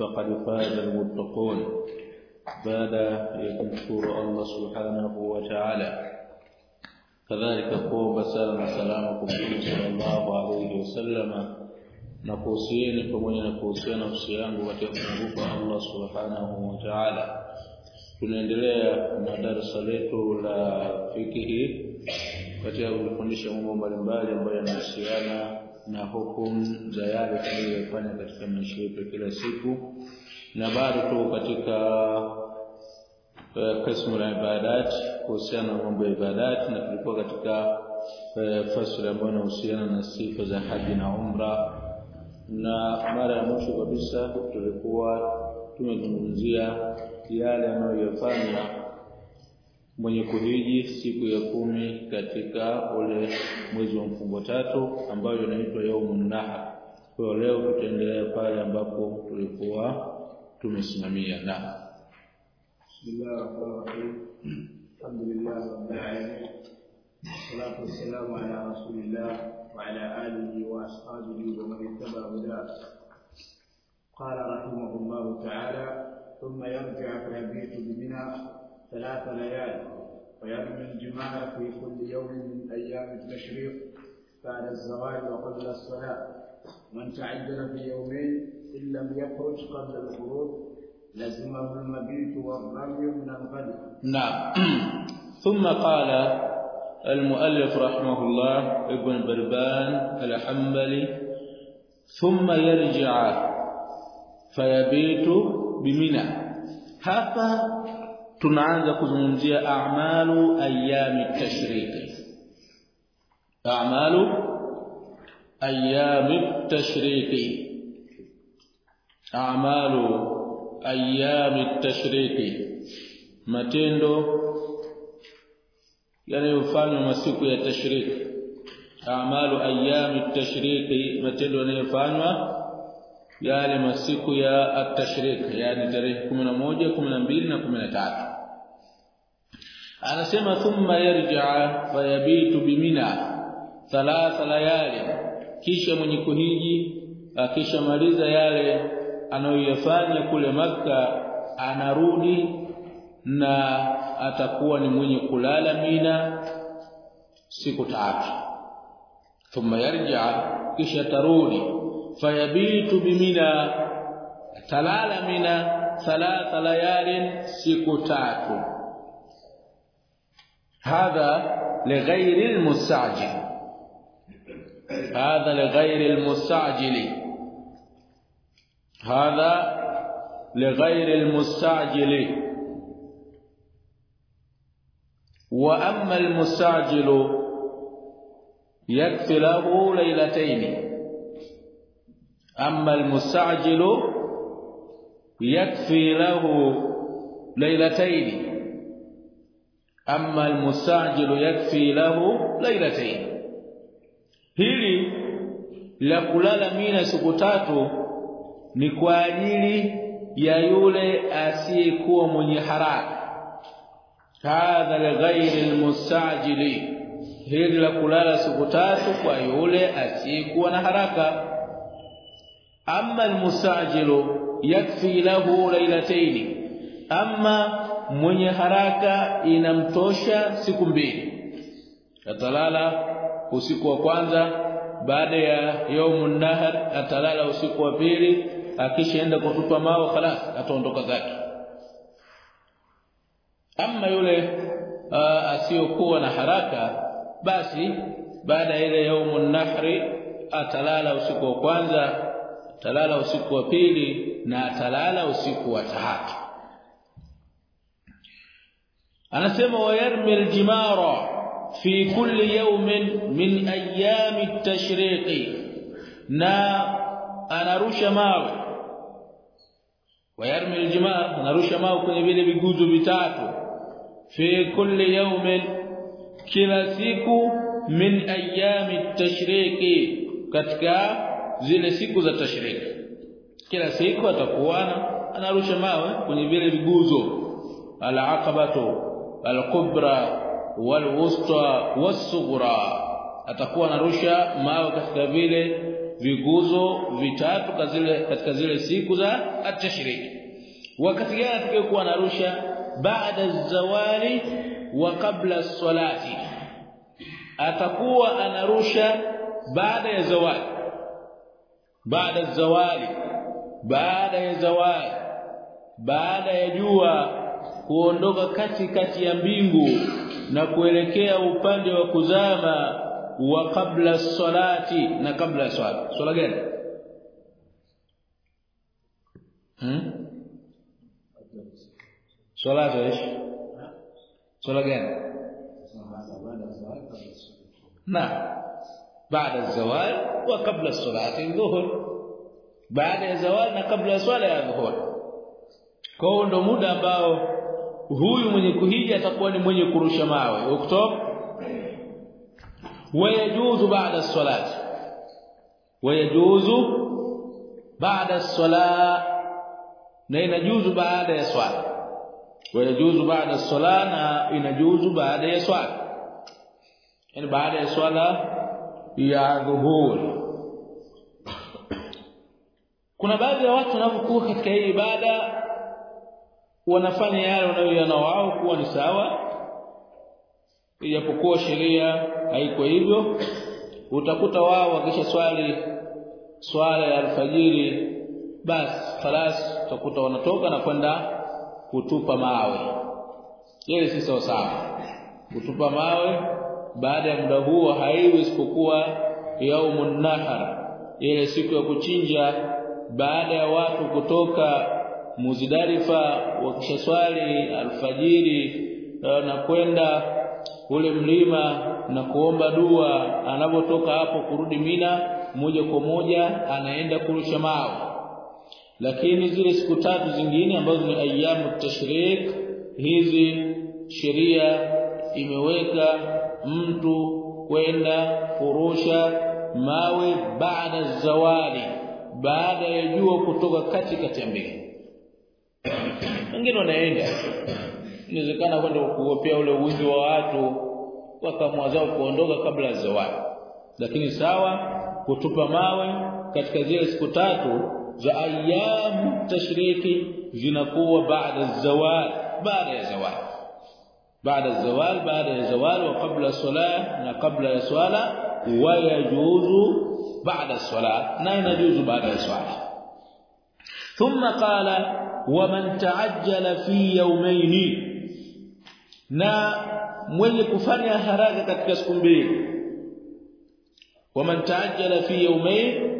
فقد فاز المتقون بعد يكمشكر الله سبحانه وتعالى كذلك قوم سلام سلامكم صلى الله عليه وسلم na kuhusieni pamoja na kuhusiana nafsi yangu katika kumkumbuka Allah subhanahu wa ta'ala tunaendelea na darasa letu la fikihi katika kufundisha mambo mbalimbali ambayo yanahusiana na hukumu za yale tunayofanya katika maisha yetu kila siku. Na bado tu katika kasmu la ibadat kuhusiana na mambo ya ibadat na tulikuwa katika fasili ambayo inahusiana na sifa za haji na umra. Na mara ya mwisho kabisa tulikuwa tumezungumzia yale anayoyafanya mwenye kuhiji siku ya kumi katika ule mwezi wa mfungo tatu ambayo inaitwa yaumun nahar. Kwa leo tutaendelea pale ambapo tulikuwa tumesimamia na Bismillahirrahmanirrahim. Alhamdulillah rabbil alamin. Wassalatu wassalamu ala rasulillah wa ala alihi wa ashabihi wa man ittaba hudah. Qala rahimahullahu ta'ala ثم يرجع فيبيت بمنى ثلاث ليال. ويرمي الجمار في كل يوم من أيام التشريق بعد الزوال وقبل الصلاة. من تعجل في يومين إن لم يخرج قبل الخروج لزمه المبيت والرمي من الغد. نعم. ثم قال المؤلف رحمه الله ابن بربان الحنبلي ثم يرجع فيبيت بمنى. hapa tunaanza kuzungumzia a'malu ayami tashriqi a'malu ayami tashriki a'malu ayami tashriki matendo yanayofanywa masiku ya tashriki a'malu ayami tashriki matendo yanayofanywa yale masiku ya at-tashrik yani tarehe 11 12 na 13 anasema thumma yarji'a fayabitu bimina thalatha layali. Kisha mwenye kuhiji akishamaliza yale anayoyafanya kule maka anarudi na atakuwa ni mwenye kulala mina siku tatu. Thumma yarjaa kisha tarudi fayabitu bimina talala mina thalatha layalin siku tatu هذا لغير المستعجل. هذا لغير المستعجل. هذا لغير المستعجل. وأما المستعجل يكفي له ليلتين. أما المستعجل يكفي له ليلتين. amma almustajilu yakfi lahu lailatayn hili la kulala mina siku tatu ni kwa ajili ya yule asiyekuwa mwenye haraka. Hadha lighairi almustajili hili la kulala siku tatu kwa yule asiyekuwa na haraka. Amma almustajilu yakfi lahu lailatayn amma mwenye haraka inamtosha siku mbili. Atalala usiku wa kwanza baada ya yaumun nahar atalala usiku wa pili akishaenda kutupa mawe khalas ataondoka zake. Ama yule asiyokuwa na haraka basi baada ya ile yaumun nahri atalala usiku wa kwanza atalala usiku wa pili na atalala usiku wa tatu anasema wayarmi aljimara fi kulli yawmin min ayami at-tashriqi na anarusha mawe. Wayarmi aljimara anarusha mawe kwenye vile viguzo vitatu. Fi kulli yawmin kila siku min ayami tashriqi katika zile siku za tashriki kila siku atakuwa anarusha mawe kwenye vile viguzo. Al-aqabatu al-kubra wal-wusta atakuwa anarusha mawe katika vile viguzo vitatu katika zile siku za at-tashriki wakati gani atakayokuwa anarusha? Baada zawali wa kabla as-salati. Atakuwa anarusha baada ya zawali. Baada zawali. Baada ya zawali. Baada ya jua kuondoka kati kati ya mbingu na kuelekea upande wa kuzama wa kabla salati na kabla swala. Swala gani? Hmm? swala zaish swala gani? Na. Baada ya zawal wa kabla salati dhuhur. Baada ya zawal na kabla swala ya dhuhur. Kwa ndo muda ambao huyu mwenye kuhija atakuwa ni mwenye kurusha mawe. Uktob wayajuzu baada as-salati. Wayajuzu baada as-sala na inajuzu baada ya swala. Wayajuzu baada as-sala na inajuzu baada ya swala. Yani baada ya swala ya dhuhur. Kuna baadhi ya watu wanapokuwa katika hii ibada wanafanya yale wanayoyana wao kuwa ni sawa ijapokuwa sheria haiko hivyo. Utakuta wao wakisha swali swala ya alfajiri basi farasi utakuta wanatoka na kwenda kutupa mawe. Ile si sawa sawa. Kutupa mawe baada ya muda huo haiwi isipokuwa yaumun nahar ile siku ya kuchinja. Baada ya watu kutoka Muzdalifa wakishaswali alfajiri na kwenda ule mlima na kuomba dua anapotoka hapo kurudi Mina moja kwa moja anaenda kurusha mawe. Lakini zile siku tatu zingine ambazo ni ayyamu tashrik hizi sheria imeweka mtu kwenda kurusha mawe baada zawali baada ya jua kutoka katikati ya wengine wanaenda. Inawezekana kwenda kuogopea ule wingi wa watu wakamwazao kuondoka kabla zawadi. Lakini sawa kutupa mawe katika zile siku tatu za ayyam tashriki zinakuwa baada zawal baada ya zawal baada zawal baada ya zawal wa kabla salah na kabla ya swala wa yajuzu baada salah na inajuzu baada ya swala thumma qala waman ta'ajjala fi yawmayn. Na mwenye kufanya haraka katika siku mbili. Waman ta'ajjala fi yawmayn.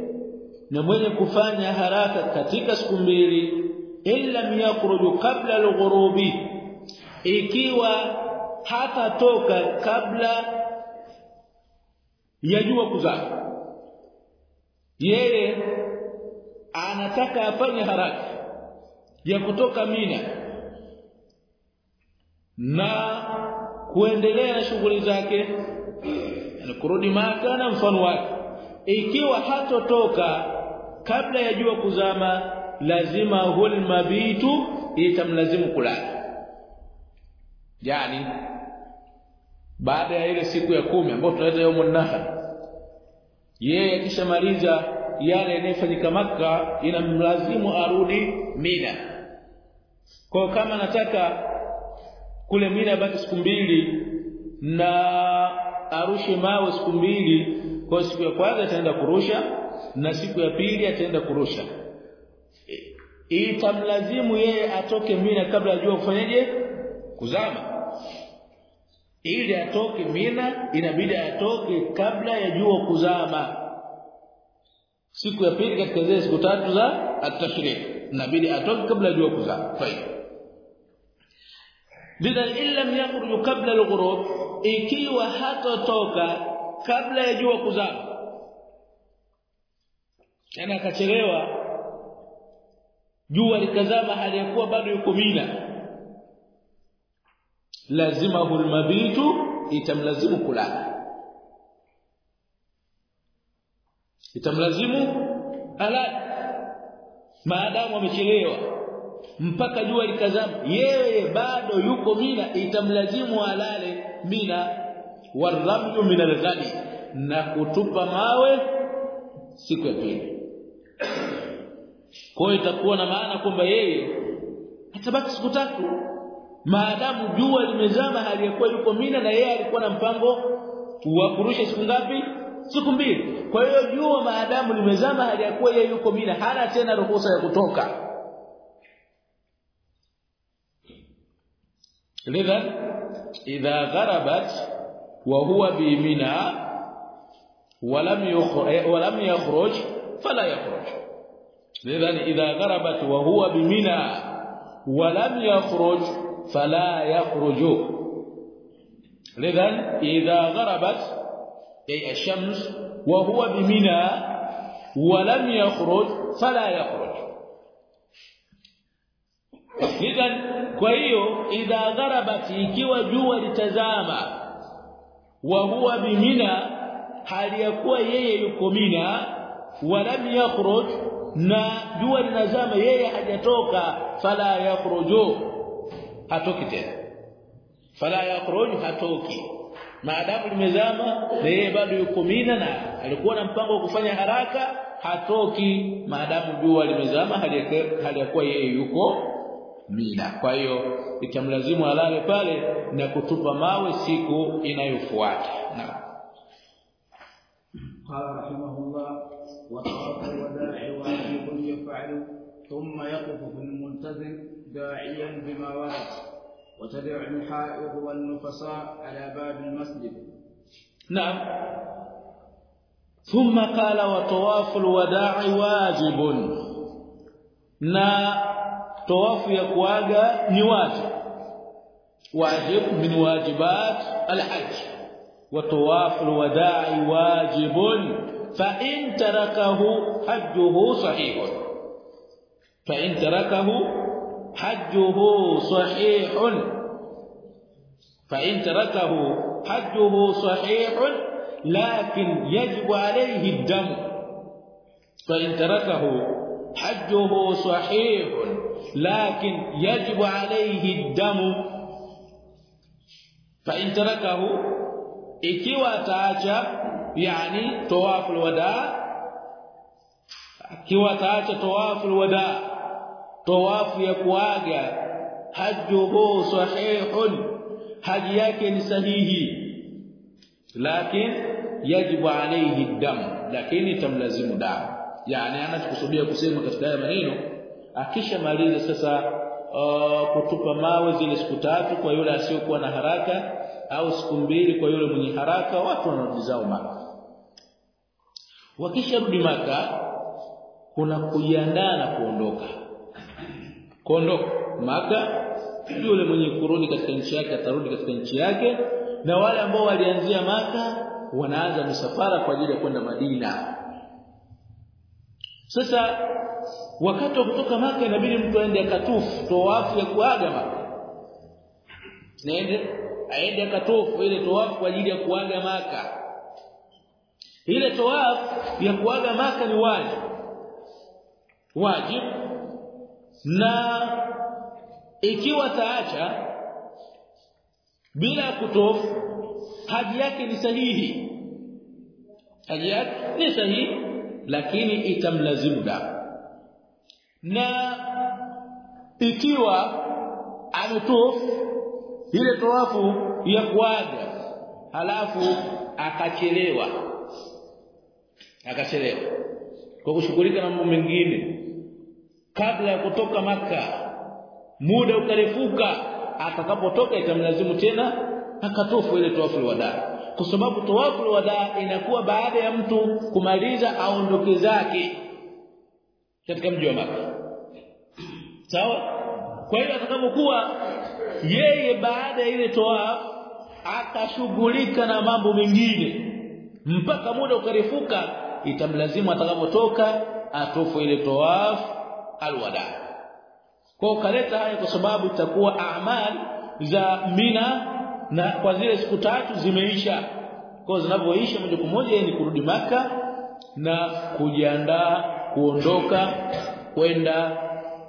Na mwenye kufanya haraka katika siku mbili. Illa yakhruju qabla al-ghurubi. Ikiwa hatatoka kabla ya jua kuzama yeye anataka afanye haraka ya kutoka Mina na kuendelea na shughuli zake na kurudi Maka na mfano wake. Ikiwa hatotoka kabla ya jua kuzama lazima hul mabitu itamlazimu kulala yani baada ya ile siku ya kumi ambayo tunaita yaumun nahar yeye akishamaliza yale yanayofanyika maka inamlazimu arudi Mina. Kwa kama nataka kule Mina baki siku mbili na arushe mawe siku mbili kwa siku ya kwanza ataenda kurusha na siku ya pili ataenda kurusha. Itamlazimu yeye atoke Mina kabla jua kufanyaje? Kuzama. Ili atoke Mina inabidi atoke kabla ya jua kuzama siku ya pili katika zile siku tatu za at-tashrik inabidi atoke kabla jua kuzama faida. Lidha illam yakhruju kabla al-ghurub ikiwa hatotoka kabla ya jua kuzama tena akachelewa jua likazama hali ya kuwa bado yuko Mina. Lazima hulmabitu itamlazimu kulala itamlazimu alale maadamu amechelewa mpaka jua likazama yeye bado yuko Mina itamlazimu alale Mina. Warramyu min alghadi na kutupa mawe siku ya pili. Kwa itakuwa na maana kwamba yeye atabaki siku tatu. Maadamu jua limezama hali ya yuko Mina na yeye alikuwa na mpango wa kurusha siku ngapi siku mbili. Kwa hiyo jua maadamu limezama hali ya kuwa yeye yuko bila hana tena ruhusa ya kutoka. Lidha idha gharabat wa huwa bi mina wa lam yukhruj eh, fala yakhruj. Lidha idha gharabat wa huwa bi mina wa lam yakhruj fala yakhruj lidha idha gharabat ay ash-shams wa huwa bi mina ولم يخرج فلا يخرج idhan kwa hiyo idha gharabat ikiwa jua litazama wa huwa bimina hali ya kuwa yeye yuko mina walam yakhruj na jua linazama yeye hajatoka fala yakhruju hatoki tena fala yakhruju hatoki maadamu limezama na yeye bado yuko mina na alikuwa na mpango wa kufanya haraka hatoki maadamu jua limezama hali ya kuwa yeye yuko mina kwa hiyo itamlazimu alale pale na kutupa mawe siku inayofuata naam قال رحمه الله وطواف الوداع واجب يفعل ثم يقف في المنتظر داعيا بما ورد وتبع الحائض وهو على باب المسجد. نعم. ثم قال وطواف الوداع واجب. نا طواف يقواغا ني واجب. واجب من واجبات الحج. وطواف الوداع واجب. فإن تركه حجه صحيح. فإن تركه حجه صحيح. فإن تركه حجه صحيح لكن يجب عليه الدم. فإن تركه حجه صحيح لكن يجب عليه الدم. فإن تركه ikiwa ataacha yani tawaful wada ikiwa ataacha tawaful wada tawafu ya kuaga hajjuhu sahihun haji yake ni sahihi. Lakini yajibu alayhi dam lakini tamlazimu damu. Yani anachokusudia kusema katika haya maneno akisha maliza sasa uh, kutupa mawe zile siku tatu kwa yule asiyokuwa na haraka au siku mbili kwa yule mwenye haraka watu wanaojizao zao maka. Wakisharudi maka kuna kujiandaa na kuondoka kuondoka. Maka yule mwenye kurudi katika nchi yake atarudi katika nchi yake na wale ambao walianzia maka wanaanza misafara kwa ajili ya kwenda Madina. Sasa wakati wa kutoka maka inabidi mtu aende akatufu tawafu ya kuaga maka. Naende aende akatufu ile tawafu kwa ajili ya kuaga maka. Ile tawafu ya kuaga maka ni wajibu. Wajib na ikiwa taacha bila kutofu haji yake ni sahihi. Haji yake ni sahihi lakini itamlazimu damu na ikiwa ametofu ile tawafu ya kuaga halafu akachelewa. Akachelewa. Kwa kushughulika na mambo mengine kabla ya kutoka maka muda ukarefuka atakapotoka itamlazimu tena akatofu ile tawafu wada kwa sababu tawafu wada inakuwa baada ya mtu kumaliza aondoke zake katika mji wa maka sawa? Kwa hiyo atakapokuwa yeye baada ya ile tawafu atashughulika na mambo mengine. Mpaka muda ukarefuka itamlazimu atakapotoka atofu ile tawafu alwada. Kwa kaleta haya kwa sababu itakuwa amali za Mina na kwa zile siku tatu zimeisha. Kwa zinapoisha moja kwa moja ni kurudi maka na kujiandaa kuondoka kwenda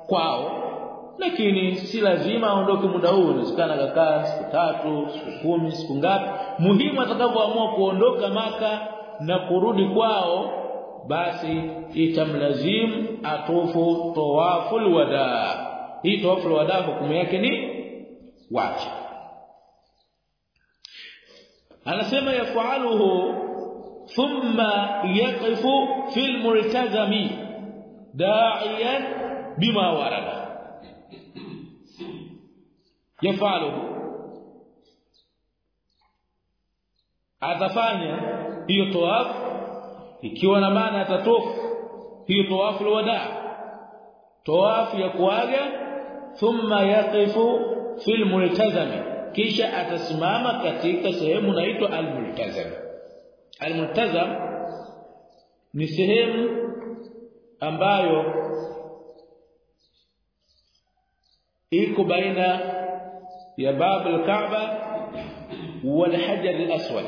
kwao. Lakini si lazima aondoke muda huu inawezekana kakaa siku tatu siku kumi siku ngapi. Muhimu atakapoamua kuondoka maka na kurudi kwao basi itamlazimu atufu tawaful wada hii tawaful wada hukumu yake ni wajibu anasema yafaluhu thumma yaqifu fil multazami da'iyan bima warada yafaluhu atafanya hiyo tawaf ikiwa na maana atatofu hiyo tawafu alwada tawafu ya kuaga thumma yaqifu fil multazami. Kisha atasimama katika sehemu inaitwa al-multazam. Al-multazam ni sehemu ambayo iko baina ya babu al-Kaaba wal hajar al-aswad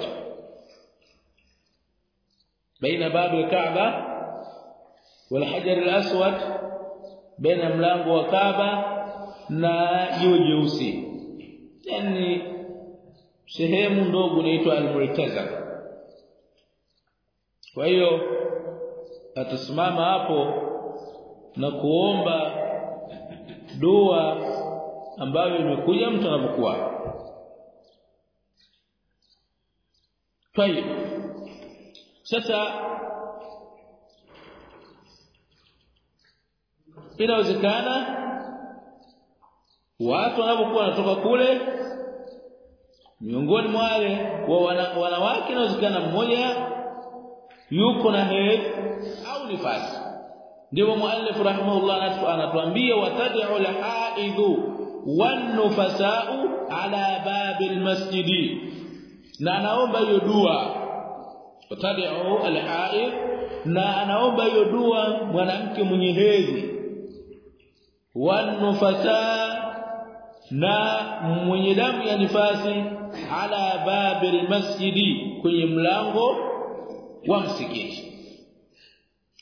baina bab al-Kaaba hajar al-aswad baina mlango wa Kaaba na jiwe jeusi. Yani sehemu ndogo inaitwa al-Murtaza kwa hiyo atasimama hapo na kuomba dua ambayo imekuja mtu anapokuwa. Tayeb sasa inawezekana watu wanapokuwa wanatoka kule miongoni mwa wale wa wana, wanawake inawezekana mmoja yuko na hedhi au nifasi ndio muallif rahimahullah anatuambia watad'u al-haidhu wan-nufasa'u ala babil masjidi. Na anaomba hiyo dua watad'u al-haid na anaomba hiyo dua mwanamke mwenye hedhi. Wanufasa na mwenye damu ya nifasi ala babil masjidi kwenye mlango wa msikiti.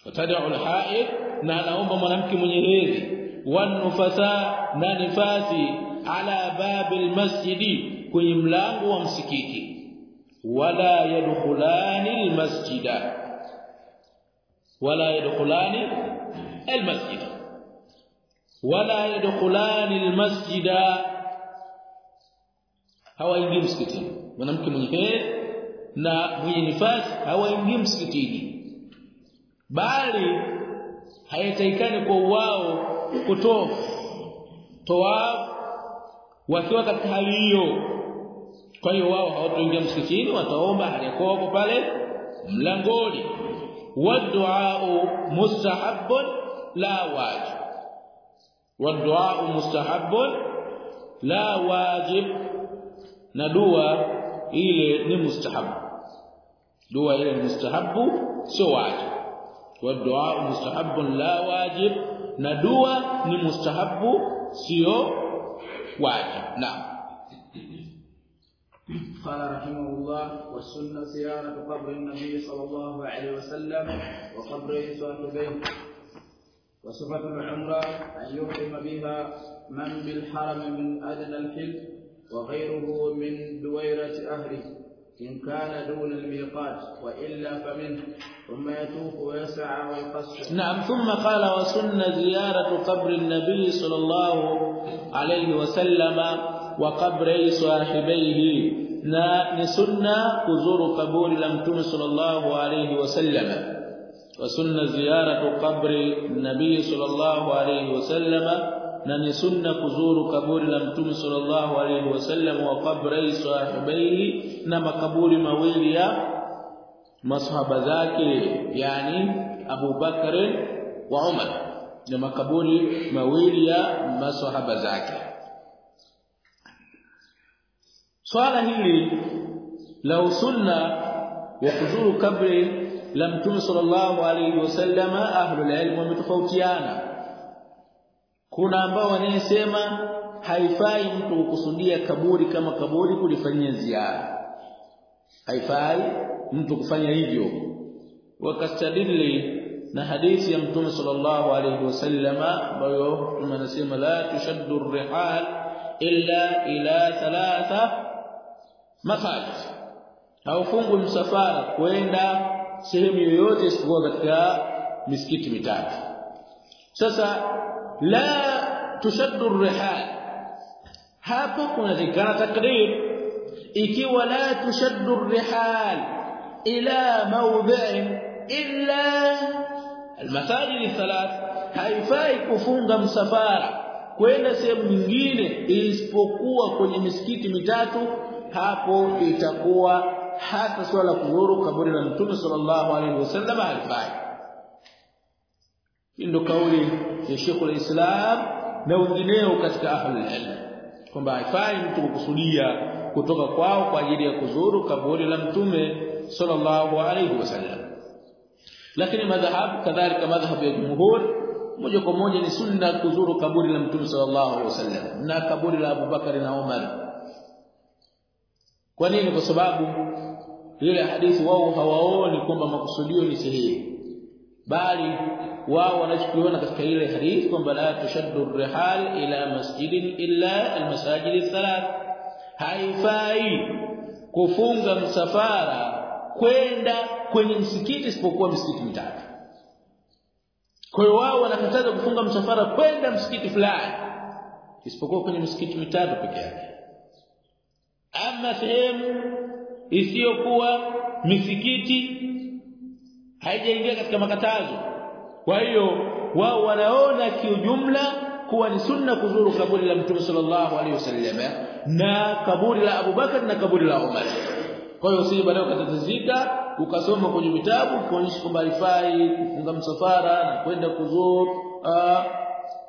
Watad'u al-haid na anaomba mwanamke mwenye hedhi. Wanufasa na nifasi ala babil masjidi kwenye mlango wa msikiti wala yadkhulani almasjida. Wala yadkhulani almasjida. Wala yadkhulani almasjida. Hawaingii msikitini. Mwanamke mwenye hedhi na mwenye nifasi hawaingii msikitini. Bali haitaikani kwa wao kutoa toa wakiwa katika hali hiyo kwa hiyo wao hawatoingia msikitini wataomba hali yako wako pale mlangoni. Wadua mustahabbun la wajib. Wadua mustahabbun la wajib. Na dua ile ni mustahabu dua ile ni mustahabu sio wajib. Wadua mustahabun la wajib. Na dua ni mustahabu sio wajib. Naam قال رحمه الله والسنة زيارة قبر النبي صلى الله عليه وسلم وقبره صاحبيه وصفة العمرة أن يحرم بها من بالحرم من أدنى الحل وغيره من دويرة أهله. إن كان دون الميقات وإلا فمنه. ثم يطوف ويسعى ويقصر. نعم ثم قال وسن زيارة قبر النبي صلى الله عليه وسلم وقبر صاحبيه. Na ni sunna kuzuru kaburi la mtume sallallahu alayhi wasallam wa sunna ziyaratu qabri nabii sallallahu alayhi wasallam na ni sunna kuzuru kaburi la mtume sallallahu alayhi wasallam wa qabri sahibaihi na makaburi mawili ya masahaba zake yani Abu Bakr wa Umar. Na makaburi mawili ya masahaba zake swala hili la sunna wa kuzuru kabri la mtume sallallahu alayhi wasallam ahlul ilm wametofautiana. Kuna ambao wanasema haifai mtu kukusudia kaburi kama kaburi kulifanyia ziara. Haifai mtu kufanya hivyo. Wakastadili na hadithi ya mtume sallallahu alayhi wasallama ambayo anasema la tushaddu rihal illa ila thalatha masajid haufungwi msafara kwenda sehemu yoyote isipokuwa katika misikiti mitatu. Sasa la tushaddu rihal. Hapo kunatikana takrir. Ikiwa la tushaddu rihal ila mawdhi'in illa almasajid thalath haifai kufunga msafara kwenda sehemu nyingine isipokuwa kwenye misikiti mitatu hapo itakuwa hata swala kuzuru kaburi la mtume sallallahu alaihi wasallam haifai ndio kauli ya Sheikh al-Islam na wengineo katika ahlul ilm kwamba haifai mtu kukusudia kutoka kwao kwa ajili ya kuzuru kaburi la mtume sallallahu alaihi wasallam. Lakini madhhabu kadhalika madhhabu ya jumhur moja kwa moja ni sunna kuzuru kaburi la mtume sallallahu alaihi wasallam na kaburi la Abu Bakari na Umar kwa nini? Kwa sababu ile hadithi wao hawaoni kwamba makusudio ni sahihi. Bali wao wanachokiona katika ile hadithi kwamba la tushaddu rihal ila masjidin illa almasajid thalath haifai kufunga msafara kwenda kwenye msikiti isipokuwa msikiti mitatu. Kwa hiyo wao wanakataza kufunga msafara kwenda msikiti fulani isipokuwa kwenye msikiti mitatu peke yake ama sehemu isiyokuwa misikiti haijaingia katika makatazo. Kwa hiyo wao wanaona kiujumla kuwa ni sunna kuzuru kaburi la mtume sallallahu alaihi wasallam na kaburi la Abu Bakar na kaburi la Umar. Kwa hiyo usije baadaye ukatatizika ukasoma kwenye vitabu kuonyesha kwamba alifai kufunga msafara na kwenda kuzuru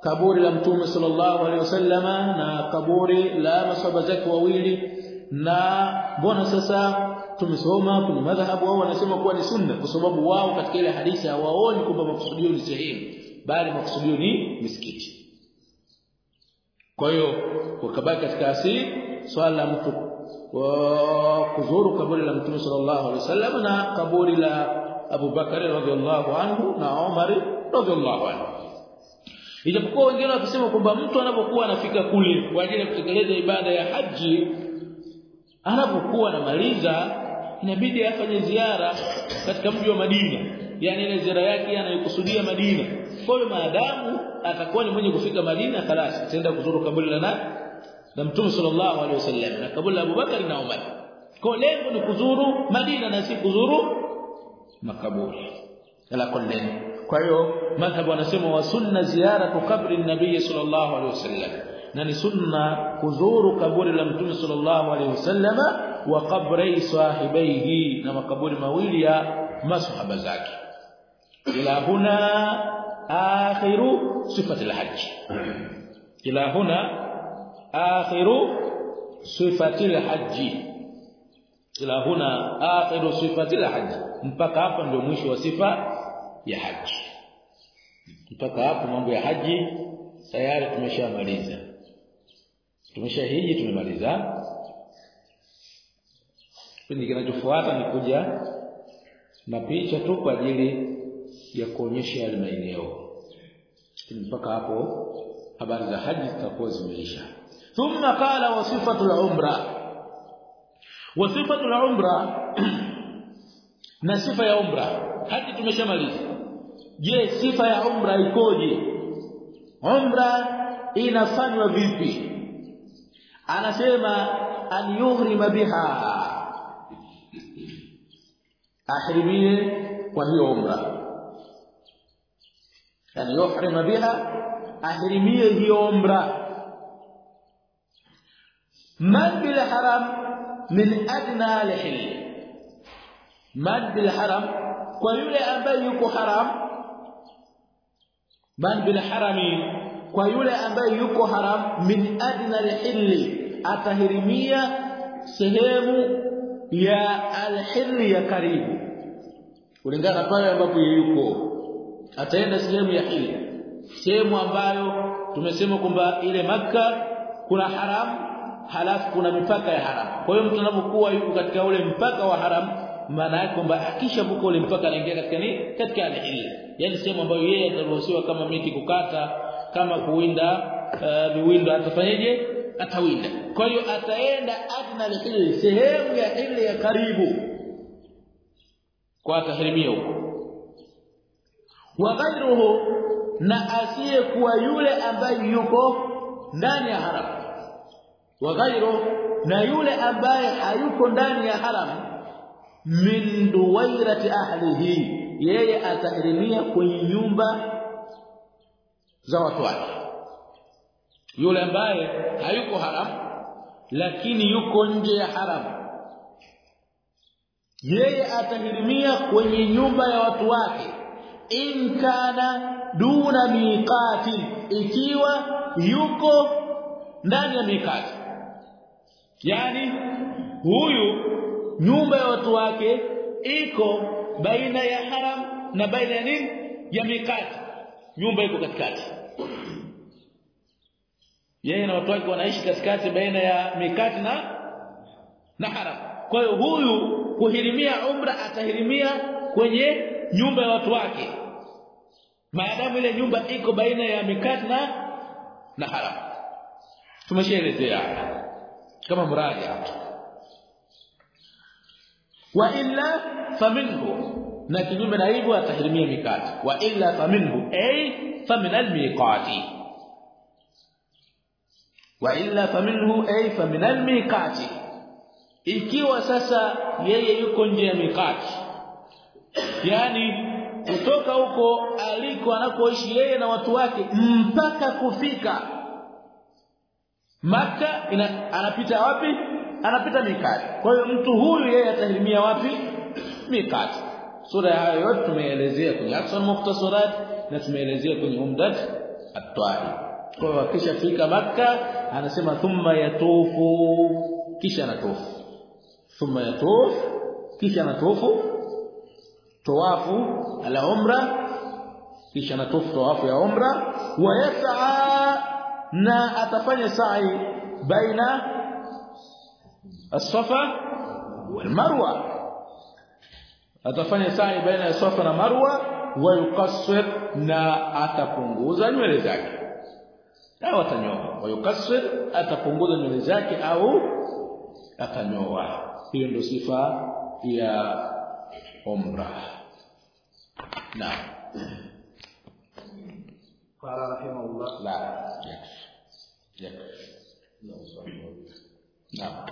kaburi la mtume sallallahu alaihi wasallama na kaburi la masahaba zake wawili na mbona sasa tumesoma kwenye madhhabu wao wanasema kuwa ni sunna kwa sababu wao katika ile hadithi hawaoni kwamba makusudio ni sehemu bali makusudio ni misikiti. Kwa hiyo wakabaki katika asili swala la mtu kuzuru kaburi la mtume sallallahu alaihi wasallam na kaburi la Abu Bakar radhiallahu anhu na Umar radhiallahu anhu. Ijapokuwa wengine wakisema kwamba mtu anapokuwa anafika kule kwa ajili ya kutekeleza ibada ya haji anapokuwa anamaliza inabidi afanye ziara katika mji wa Madina yani ile ziara yake anayokusudia Madina kwa hiyo maadamu atakuwa ni mwenye kufika Madina خلاص ataenda kuzuru kaburi la nani la Mtume sallallahu alaihi wasallam na kaburi la Abu Bakar na Umar kwa lengo ni kuzuru Madina na si kuzuru makaburi ala kulli kwa hiyo madhhabu wanasema wa sunna ziyaratu kabri nabii sallallahu alaihi wasallam na ni sunna kuzuru kaburi la mtume sallallahu alaihi wasallama wa qabri sahibaihi na makaburi mawili ya masahaba zake. Ila huna akhiru sifati alhajj. Ila huna akhiru sifati alhajj. Ila huna akhiru sifati alhajj. Mpaka hapa ndio mwisho wa sifa ya haji mpaka hapo mambo ya haji tayari tumeshamaliza tumeshahiji tumemaliza. Kipindi kinachofuata ni kuja na picha tu kwa ajili ya kuonyesha yale maeneo. Mpaka hapo habari za haji zitakuwa zimeisha. Thumma qala wa sifatu al-umra wa sifatu al-umra na sifa ya umra. Haji tumeshamaliza. Je sifa ya umra ikoje? Umra inafanywa vipi anasema an yuhrima biha ahrimie kwa hiyo umra an yuhrima biha ahrimie hiyo umra man bil haram min adna al-hill man bil haram kwa yule ambaye yuko haram man bil harami kwa yule ambaye yuko haram min adna al-hill atahirimia sehemu ya al-hill ya karibu. Kulingana pale ambapo yuko ataenda sehemu ya hili sehemu ambayo tumesema kwamba ile maka kuna haram halafu kuna mipaka ya haram. Kwa hiyo mtu anapokuwa yuko katika ule mpaka wa haram maana yake kwamba akishavuka ule mpaka anaingia katika nini? Katika al-hilla yani sehemu ambayo yeye ataruhusiwa kama miti kukata kama kuwinda uh, atafanyaje atawinda. Kwa hiyo ataenda adna lakini sehemu ya ile ya karibu. Kwa atahirimia huko. Wa ghayruhu na asiyekuwa yule ambaye yuko ndani ya haram. Wa ghayruhu na yule ambaye hayuko ndani ya haram min duwairati ahlihi. Yeye atahirimia kwenye nyumba za watu wake. Yule ambaye hayuko haram lakini yuko nje ya haram. Yeye atahirimia kwenye nyumba ya watu wake. In kana duna miqati ikiwa yuko ndani ya miqati. Yani huyu nyumba ya watu wake iko baina ya haram na baina ya nini? Ya miqati nyumba iko katikati. Yeye na watu wake wanaishi katikati baina ya mikati na na haram kwa hiyo huyu kuhirimia umra atahirimia kwenye nyumba ya watu wake. Maadamu ile nyumba iko baina ya mikati na na haram tumeshaelezea kama mraja wa illa faminhu na kinyume na hivyo atahirimia mikati wa illa faminhu ay famin almiqati. Wa illa faminhu ay famin almiqati. Ikiwa sasa yeye yuko nje ya mikati yani kutoka huko aliko anakoishi yeye na watu wake mpaka kufika maka ina, anapita wapi? Anapita mikati kwa hiyo mtu huyu yeye atahirimia wapi? Mikati sura hayo yote tumeelezea kwenye Aksar Mukhtasarat na tumeelezea kwenye Umdat At-Tahi kwa hiyo akishafika maka anasema thumma yatufu kisha anatufu thumma yatuf kisha anatufu tawafu ala umra kisha anatufu tawafu ya umra wa yas'a na atafanya sa'i baina wal marwa atafanya sa'i baina ya safa na marwa wa yuqassir na atapunguza nywele zake au atanyoa wa yuqassir atapunguza nywele zake au atanyoa hiyo ndio sifa ya umra naam قال رحمه الله la yakfi yakfi naam